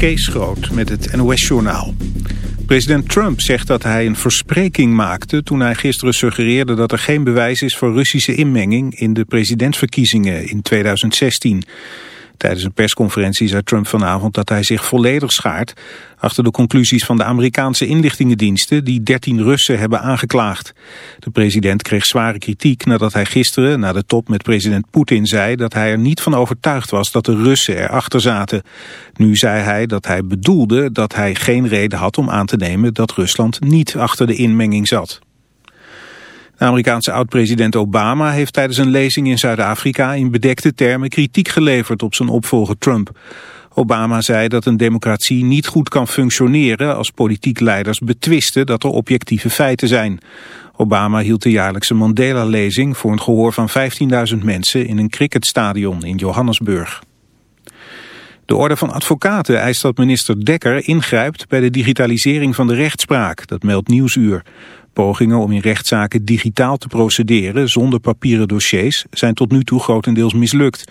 Kees Groot met het NOS-journaal. President Trump zegt dat hij een verspreking maakte toen hij gisteren suggereerde dat er geen bewijs is voor Russische inmenging in de presidentsverkiezingen in 2016. Tijdens een persconferentie zei Trump vanavond dat hij zich volledig schaart achter de conclusies van de Amerikaanse inlichtingendiensten die 13 Russen hebben aangeklaagd. De president kreeg zware kritiek nadat hij gisteren na de top met president Poetin zei dat hij er niet van overtuigd was dat de Russen erachter zaten. Nu zei hij dat hij bedoelde dat hij geen reden had om aan te nemen dat Rusland niet achter de inmenging zat. De Amerikaanse oud-president Obama heeft tijdens een lezing in Zuid-Afrika in bedekte termen kritiek geleverd op zijn opvolger Trump. Obama zei dat een democratie niet goed kan functioneren als politiek leiders betwisten dat er objectieve feiten zijn. Obama hield de jaarlijkse Mandela-lezing voor een gehoor van 15.000 mensen in een cricketstadion in Johannesburg. De Orde van Advocaten eist dat minister Dekker ingrijpt bij de digitalisering van de rechtspraak, dat meldt Nieuwsuur. Pogingen om in rechtszaken digitaal te procederen zonder papieren dossiers zijn tot nu toe grotendeels mislukt.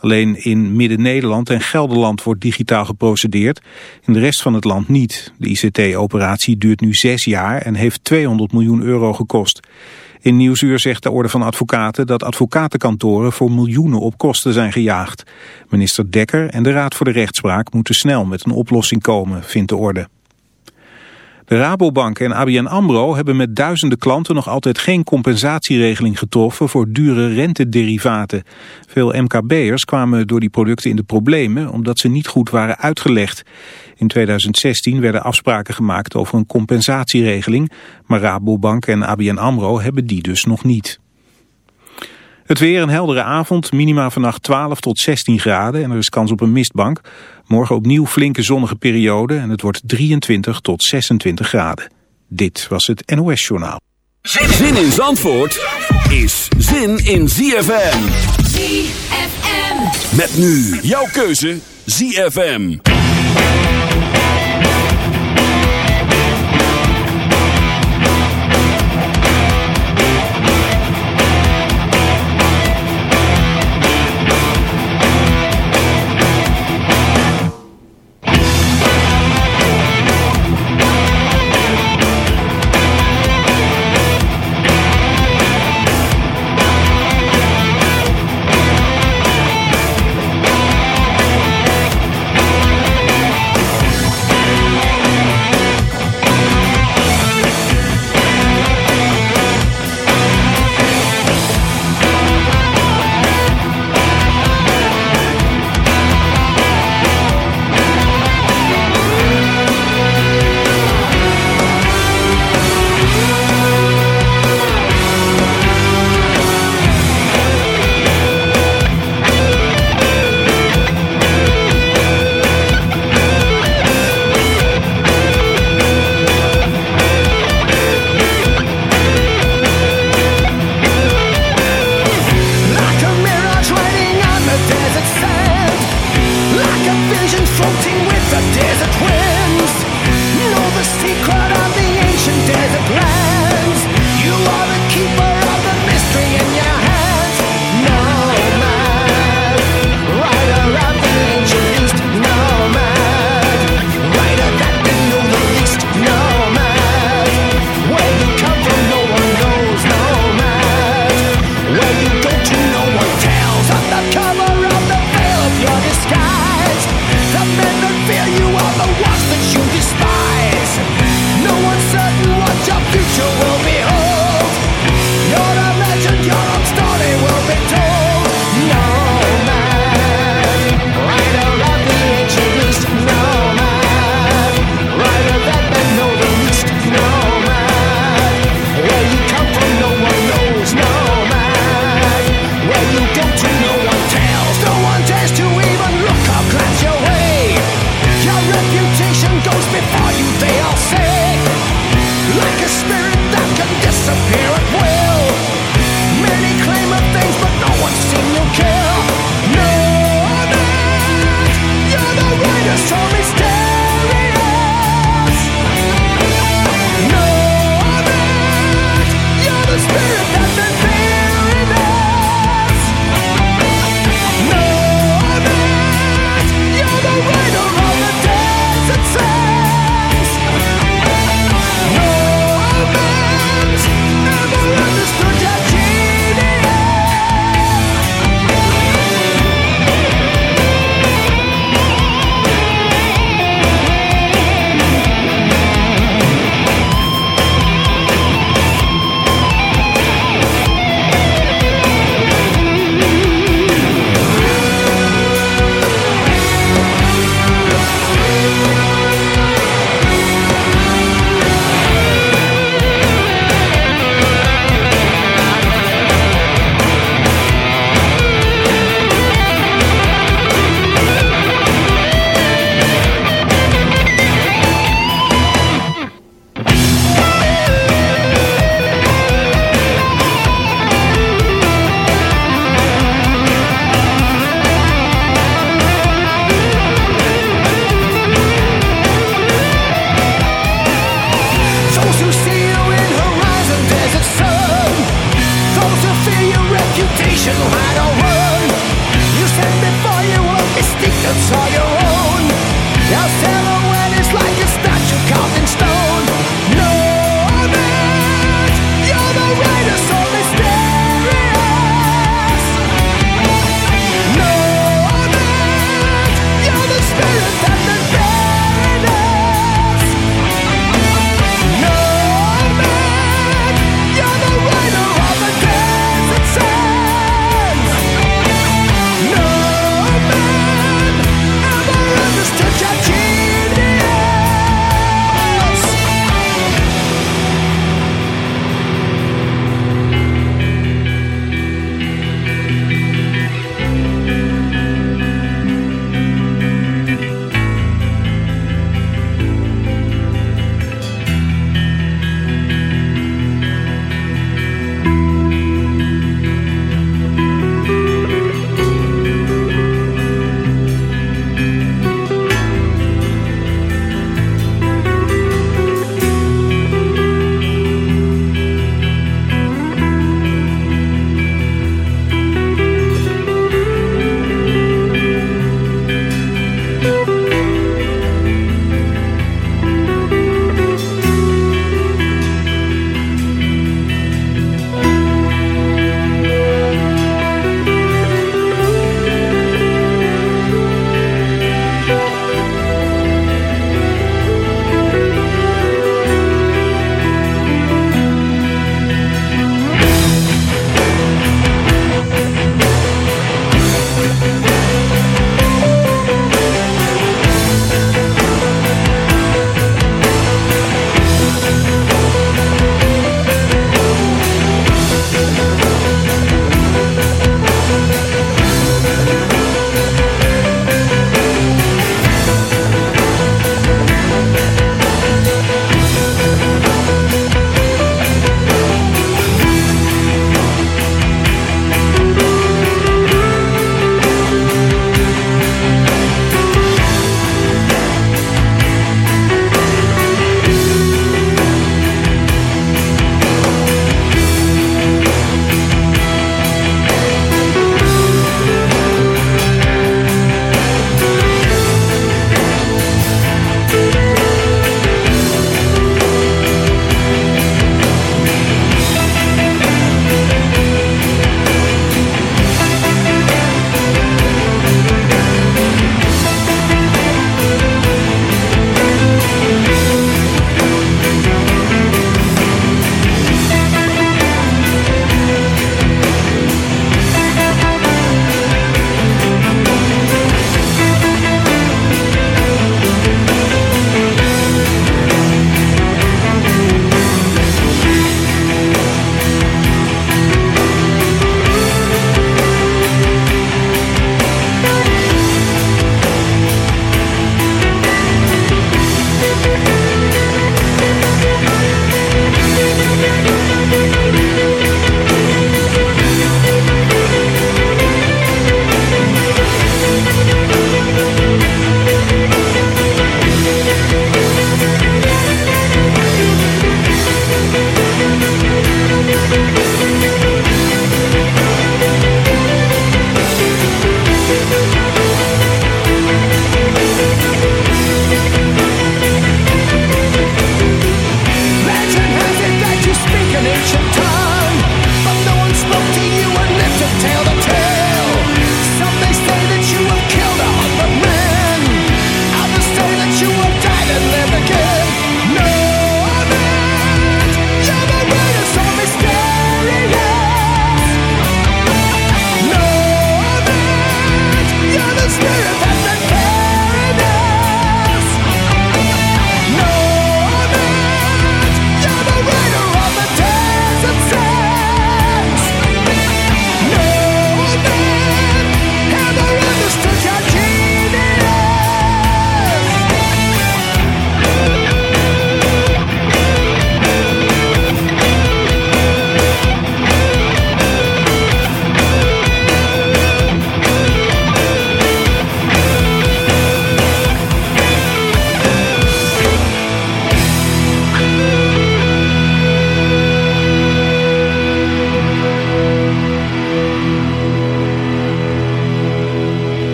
Alleen in Midden-Nederland en Gelderland wordt digitaal geprocedeerd, in de rest van het land niet. De ICT-operatie duurt nu zes jaar en heeft 200 miljoen euro gekost. In Nieuwsuur zegt de Orde van Advocaten dat advocatenkantoren voor miljoenen op kosten zijn gejaagd. Minister Dekker en de Raad voor de Rechtspraak moeten snel met een oplossing komen, vindt de Orde. De Rabobank en ABN AMRO hebben met duizenden klanten nog altijd geen compensatieregeling getroffen voor dure rentederivaten. Veel MKB'ers kwamen door die producten in de problemen omdat ze niet goed waren uitgelegd. In 2016 werden afspraken gemaakt over een compensatieregeling, maar Rabobank en ABN AMRO hebben die dus nog niet. Het weer een heldere avond, minima vannacht 12 tot 16 graden en er is kans op een mistbank. Morgen opnieuw flinke zonnige periode en het wordt 23 tot 26 graden. Dit was het NOS Journaal. Zin in Zandvoort is zin in ZFM. ZFM. Met nu jouw keuze ZFM.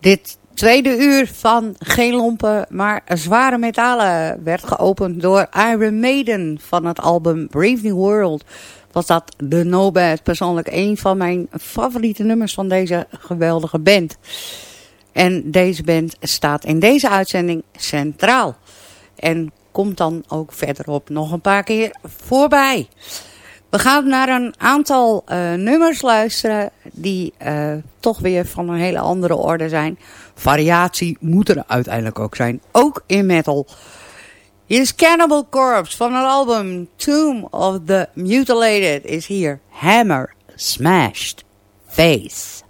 Dit tweede uur van geen lompen, maar zware metalen werd geopend door Iron Maiden van het album Brave New World. Was dat The No Bad, persoonlijk een van mijn favoriete nummers van deze geweldige band. En deze band staat in deze uitzending centraal. En komt dan ook verderop nog een paar keer voorbij. We gaan naar een aantal uh, nummers luisteren die uh, toch weer van een hele andere orde zijn. Variatie moet er uiteindelijk ook zijn, ook in metal. Hier is Cannibal Corpse van het album Tomb of the Mutilated is hier Hammer Smashed Face.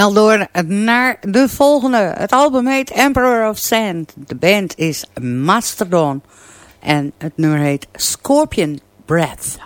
Snel door naar de volgende. Het album heet Emperor of Sand. De band is Mastodon. En het nummer heet Scorpion Breath.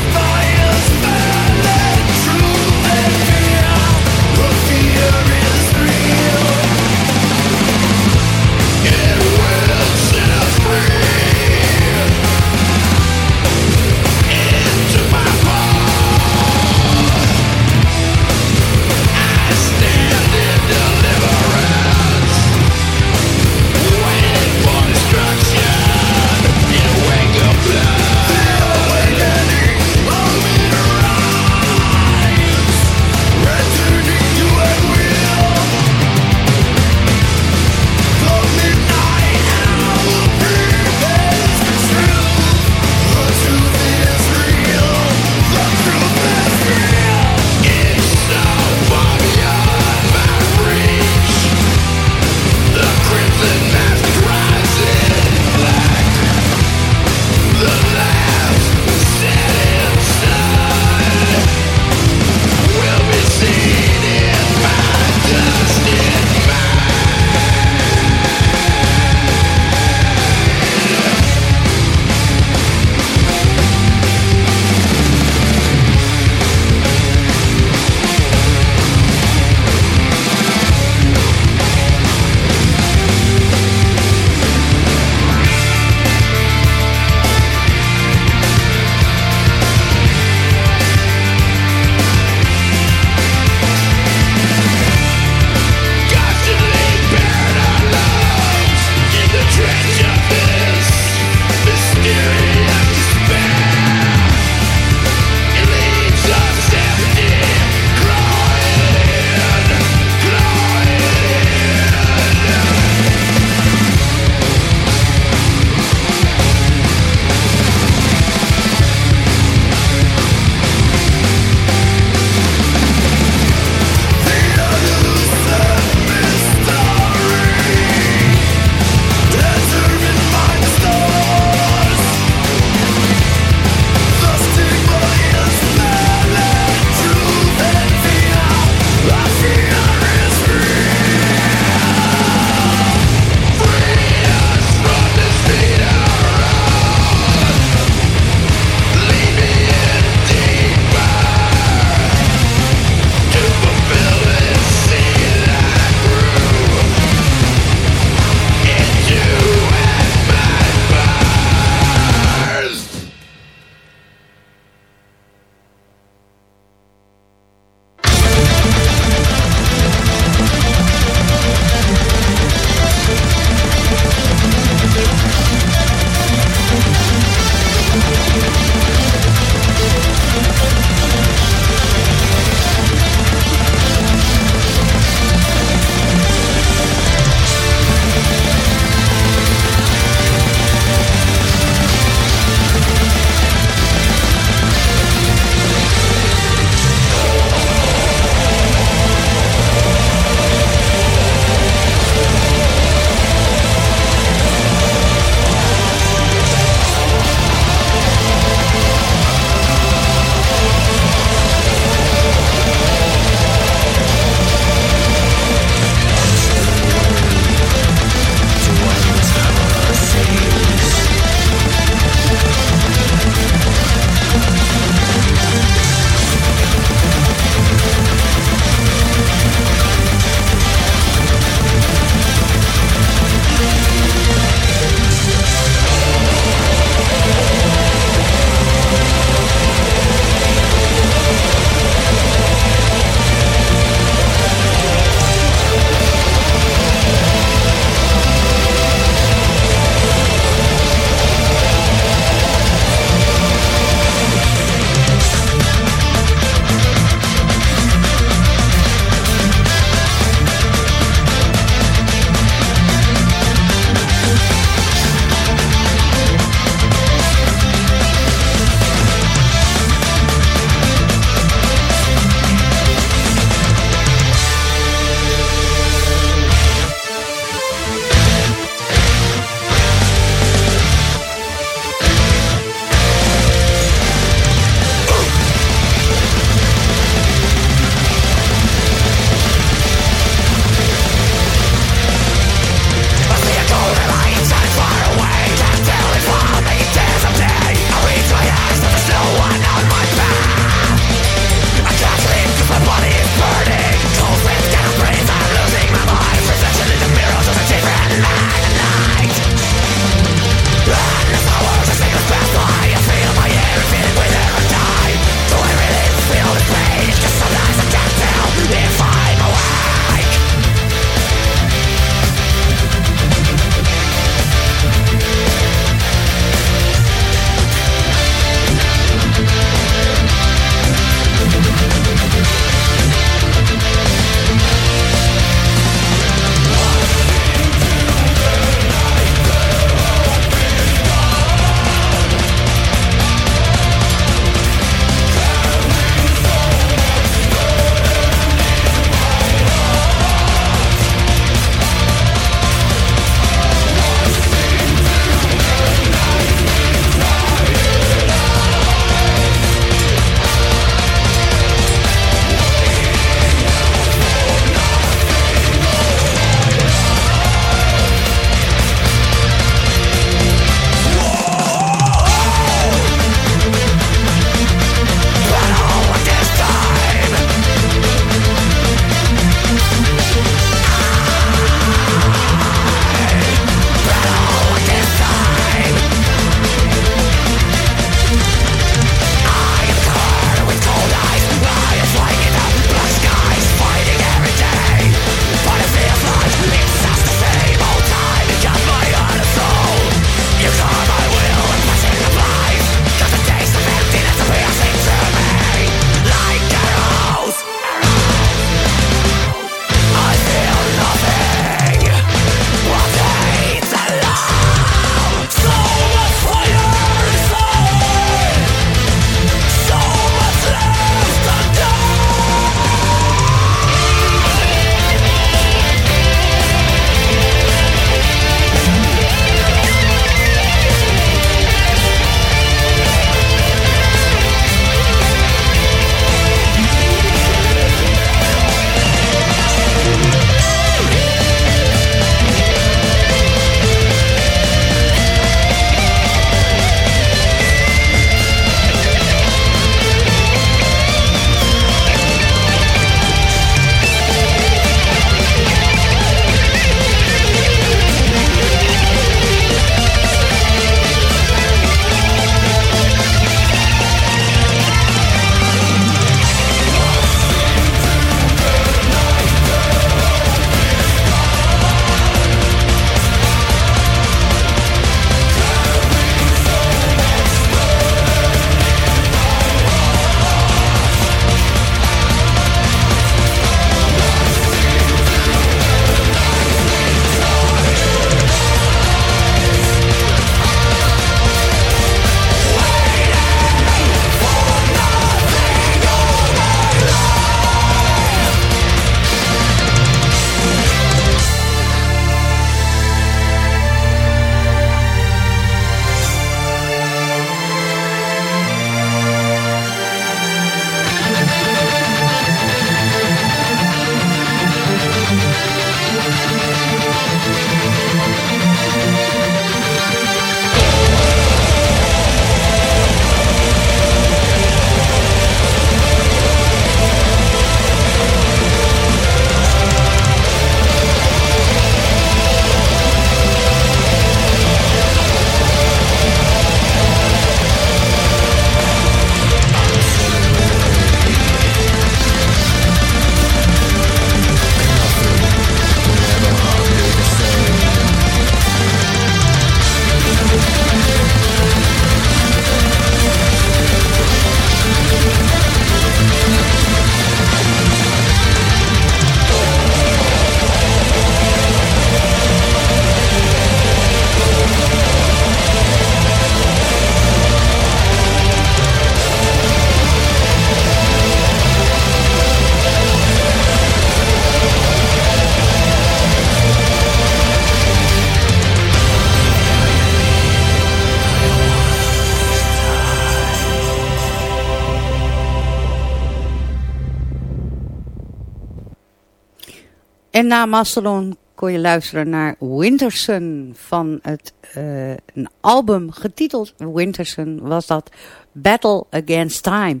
En na Mastodon kon je luisteren naar Winterson van het uh, een album getiteld Winterson was dat Battle Against Time.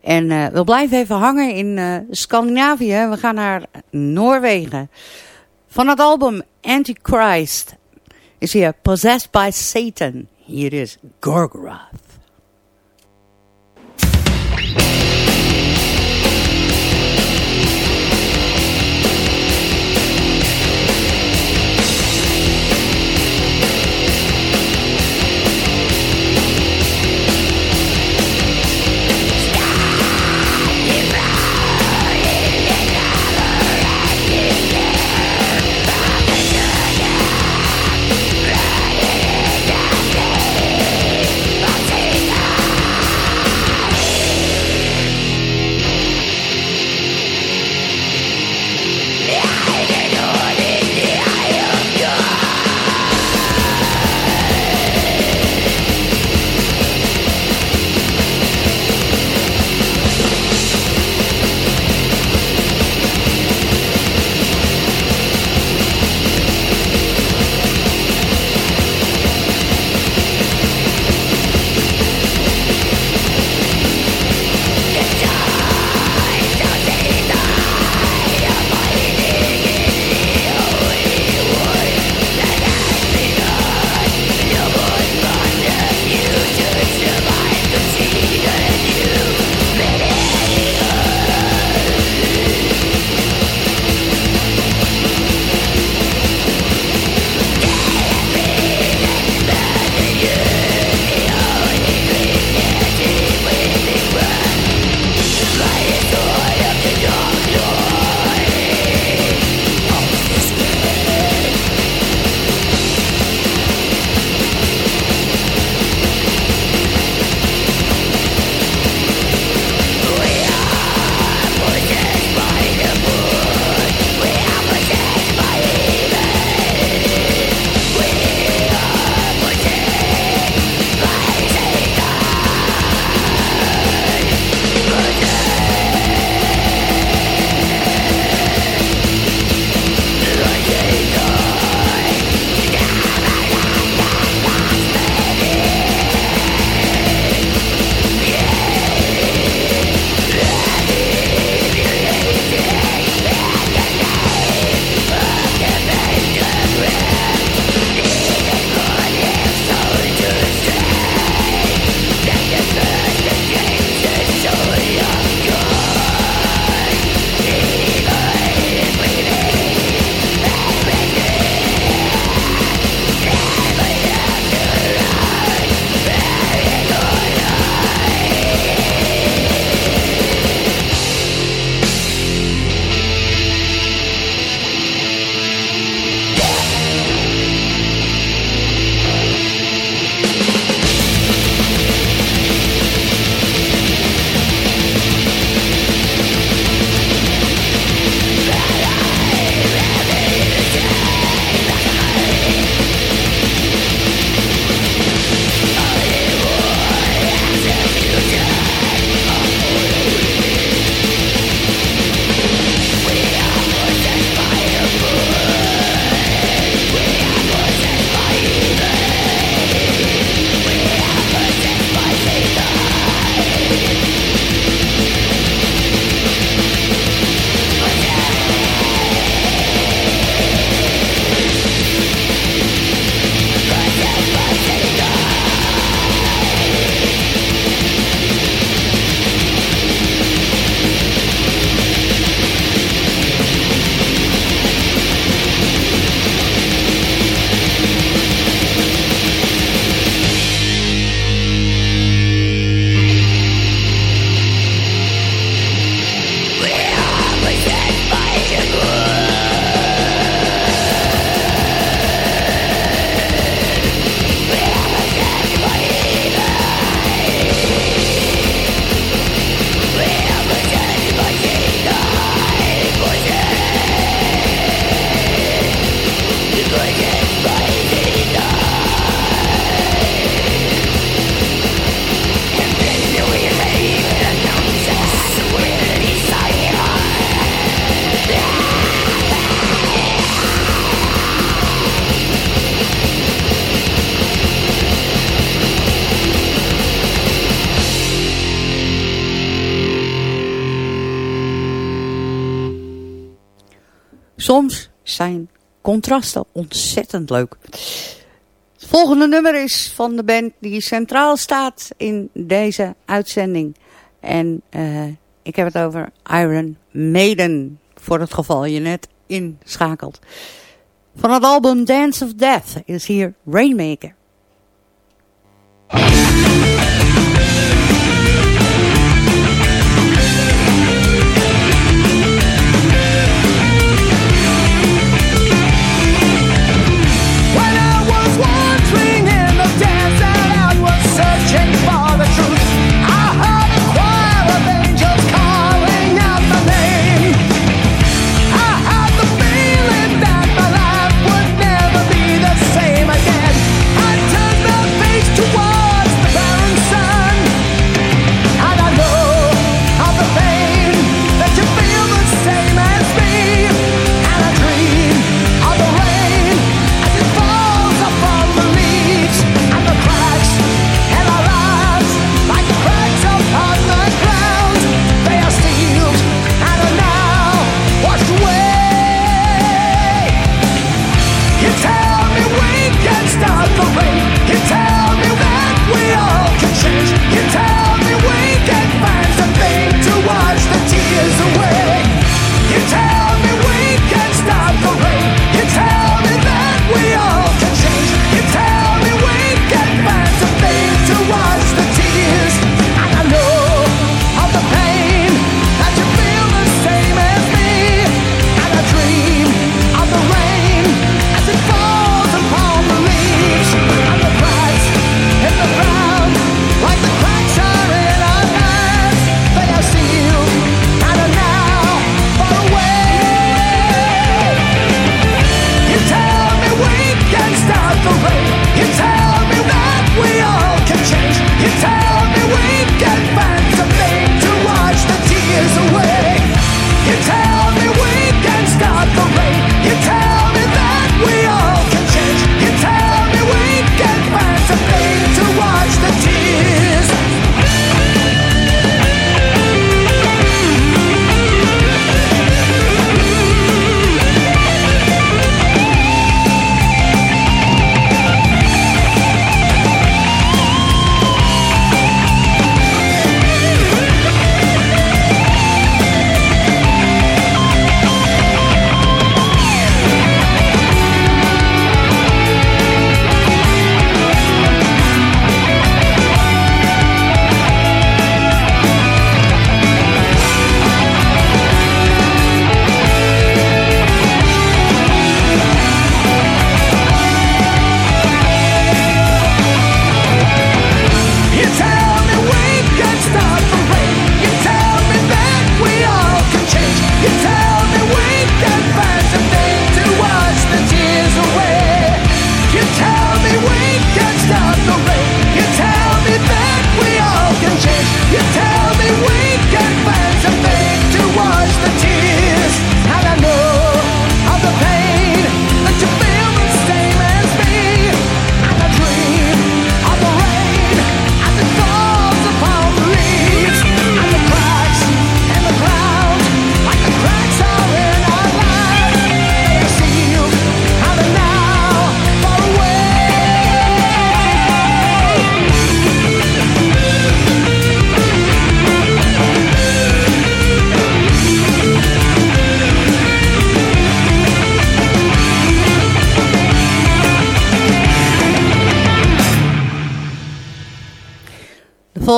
En uh, we blijven even hangen in uh, Scandinavië. We gaan naar Noorwegen. Van het album Antichrist is hier Possessed by Satan. Hier is Gorgoroth. Soms zijn contrasten ontzettend leuk. Het volgende nummer is van de band die centraal staat in deze uitzending. En uh, ik heb het over Iron Maiden, voor het geval je net inschakelt. Van het album Dance of Death is hier Rainmaker.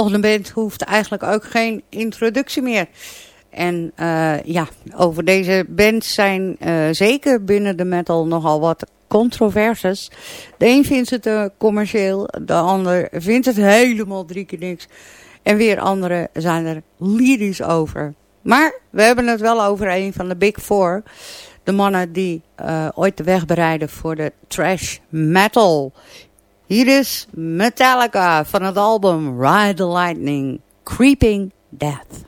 Volgende band hoeft eigenlijk ook geen introductie meer. En uh, ja, over deze band zijn uh, zeker binnen de metal nogal wat controverses. De een vindt het uh, commercieel, de ander vindt het helemaal drie keer niks. En weer anderen zijn er lyrisch over. Maar we hebben het wel over een van de Big Four. De mannen die ooit de weg bereiden voor de trash metal. Hier is Metallica van het album Ride the Lightning, Creeping Death.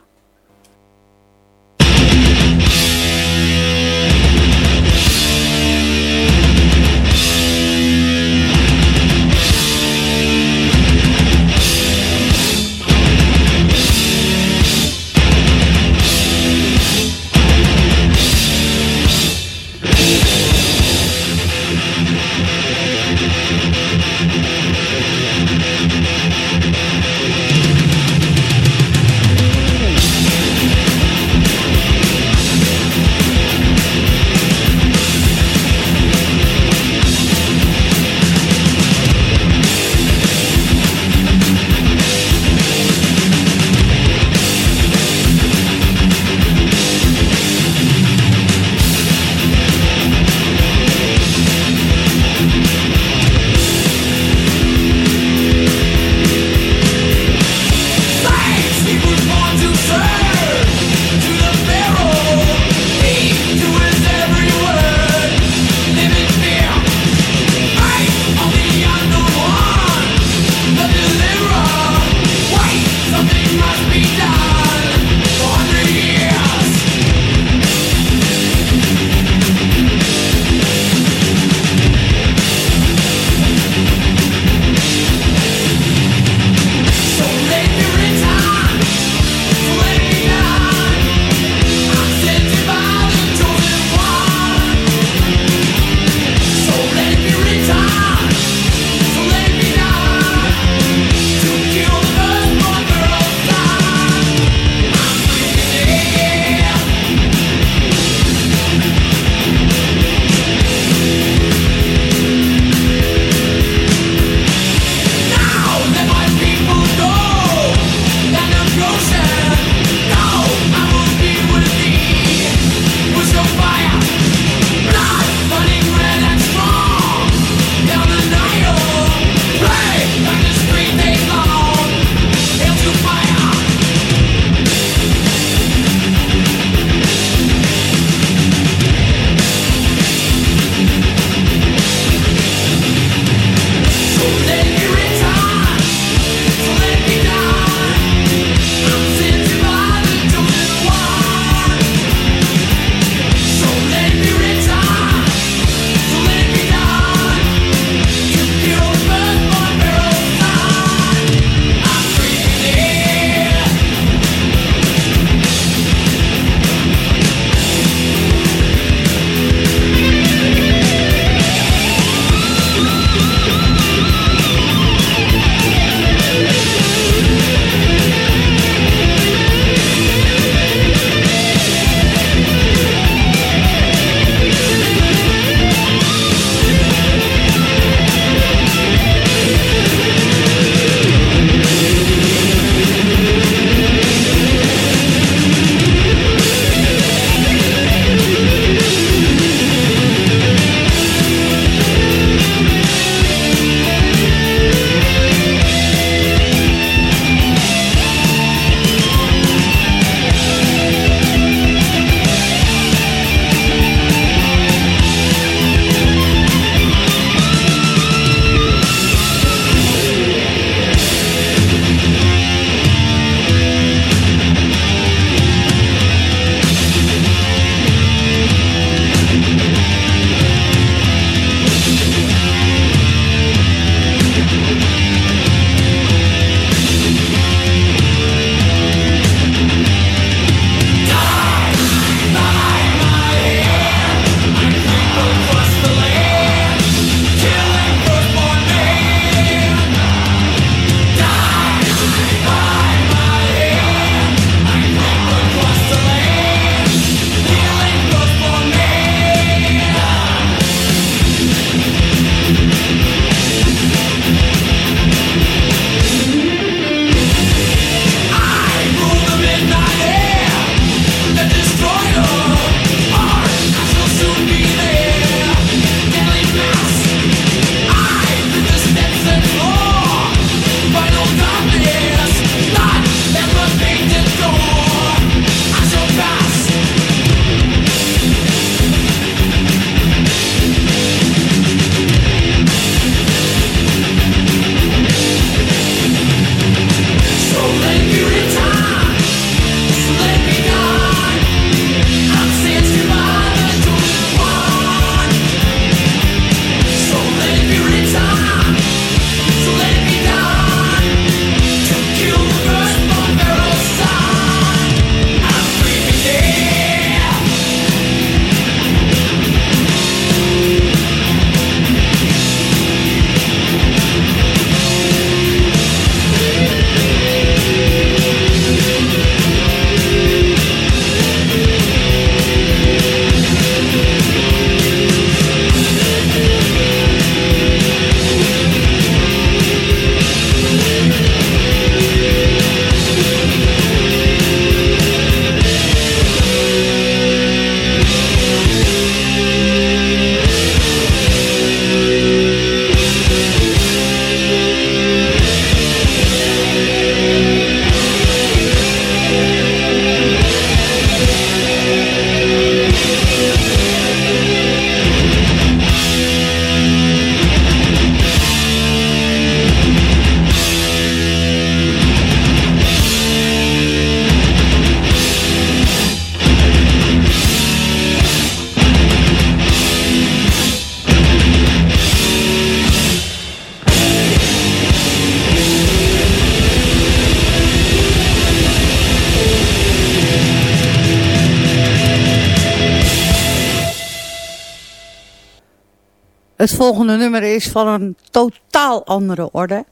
Het volgende nummer is van een totaal andere orde.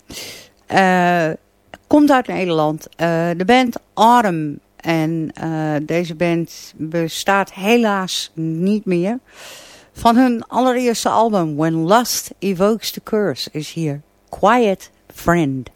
Uh, komt uit Nederland. Uh, de band Autumn. En uh, deze band bestaat helaas niet meer. Van hun allereerste album When Lust Evokes the Curse is hier Quiet Friend.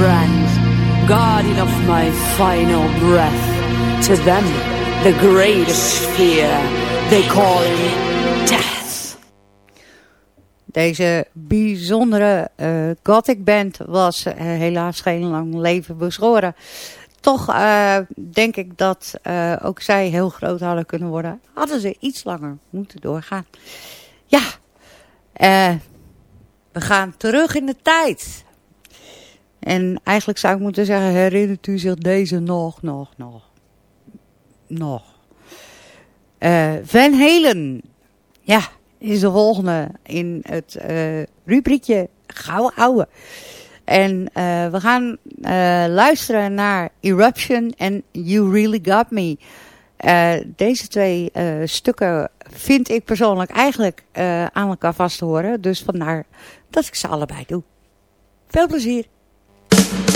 Guardian of my final breath. To them, the greatest fear, they call him death. Deze bijzondere uh, gothic band was uh, helaas geen lang leven beschoren. Toch uh, denk ik dat ook zij heel groot hadden kunnen worden. Hadden ze iets langer moeten doorgaan. Ja, we gaan terug in de tijd. En eigenlijk zou ik moeten zeggen, herinnert u zich deze nog, nog, nog, nog. Uh, Van Halen, ja, is de volgende in het uh, rubriekje Gouden Ouwe. En uh, we gaan luisteren naar Eruption en You Really Got Me. deze twee stukken vind ik persoonlijk eigenlijk aan elkaar vast te horen. Dus vandaar dat ik ze allebei doe. Veel plezier! Thank you.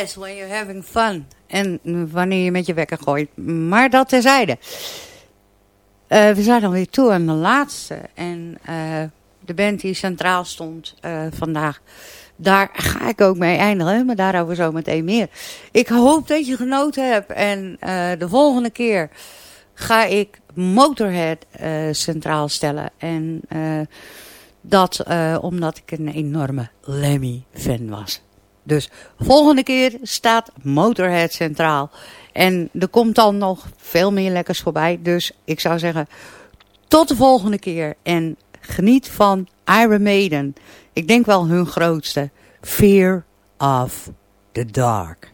When you're having fun. En wanneer je met je wekker gooit. Maar dat terzijde. Uh, we zijn alweer toe aan de laatste. En uh, de band die centraal stond uh, vandaag. Daar ga ik ook mee eindigen. Maar daarover zo meteen meer. Ik hoop dat je genoten hebt. En de volgende keer ga ik Motorhead centraal stellen. En dat omdat ik een enorme Lemmy fan was. Dus volgende keer staat Motorhead centraal. En er komt dan nog veel meer lekkers voorbij. Dus ik zou zeggen, tot de volgende keer. En geniet van Iron Maiden. Ik denk wel hun grootste. Fear of the Dark.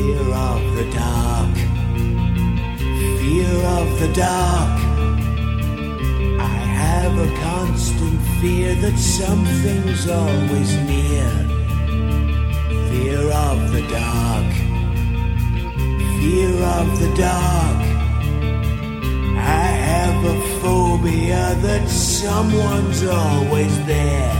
Fear of the dark. Fear of the dark. I have a constant fear that something's always near. Fear of the dark. Fear of the dark. I have a phobia that someone's always there.